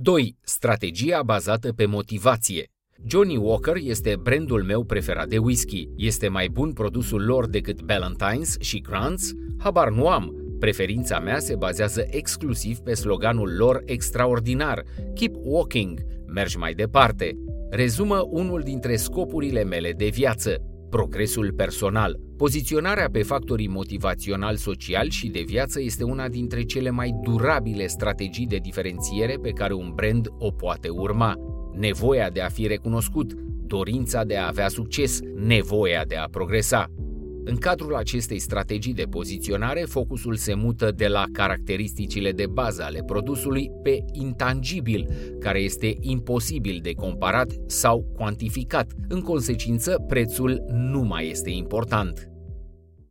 2. Strategia bazată pe motivație. Johnny Walker este brandul meu preferat de whisky. Este mai bun produsul lor decât Ballantines și Grants? Habar nu am. Preferința mea se bazează exclusiv pe sloganul lor extraordinar, Keep Walking, mergi mai departe. Rezumă unul dintre scopurile mele de viață, progresul personal. Poziționarea pe factorii motivațional, social și de viață este una dintre cele mai durabile strategii de diferențiere pe care un brand o poate urma. Nevoia de a fi recunoscut, dorința de a avea succes, nevoia de a progresa. În cadrul acestei strategii de poziționare, focusul se mută de la caracteristicile de bază ale produsului pe intangibil, care este imposibil de comparat sau cuantificat. În consecință, prețul nu mai este important.